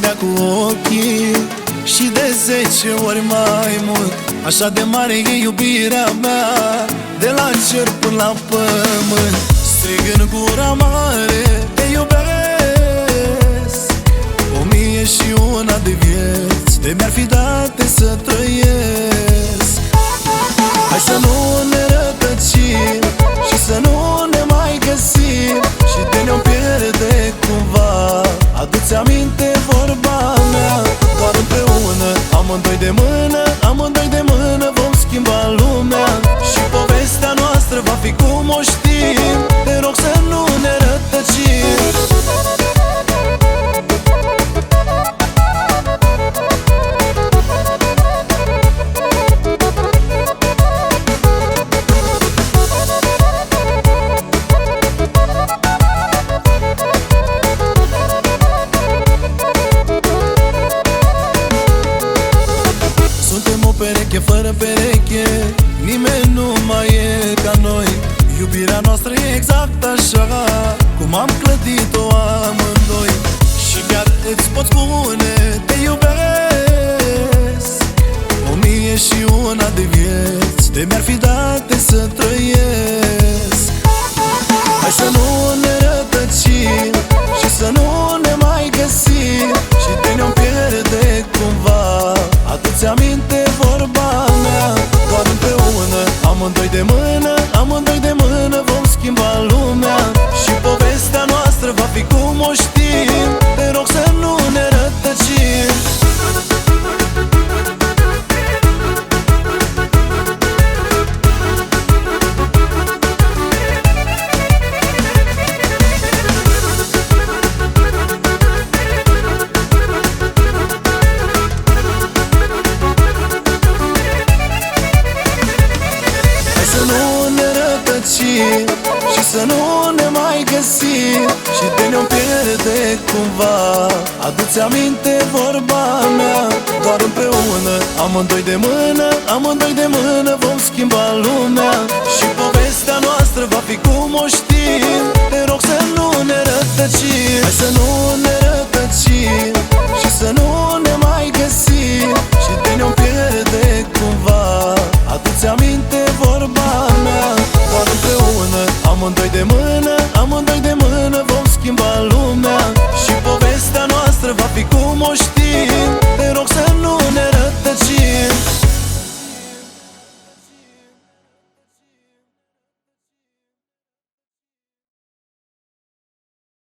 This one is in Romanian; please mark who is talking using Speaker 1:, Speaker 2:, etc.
Speaker 1: vedea cu ochii Și de zece ori mai mult Așa de mare e iubirea mea. De la cer până la pământ Strig în gura mare Te iubesc. O mie și una de vieți De mi-ar fi date să trăiesc. De mână Amândoi de mână Vom schimba lumea. Și povestea noastră va fi cum o știm o pereche fără pereche Nimeni nu mai e ca noi. Iubirea noastră e exact așa Cum am clădit-o amândoi. Și chiar îți pot spune Te iubesc fi cum o știm. Te rog să nu Și să nu ne mai găsim. Și de ne-o pierde cumva. Adu-ți aminte vorba mea. Doar împreună Amândoi de mână Amândoi de mână Vom schimba lumea. Și povestea noastră va fi cum o știm Amândoi de mână, amândoi de mână Vom schimba lumea. Și povestea noastră va fi cum o moștiri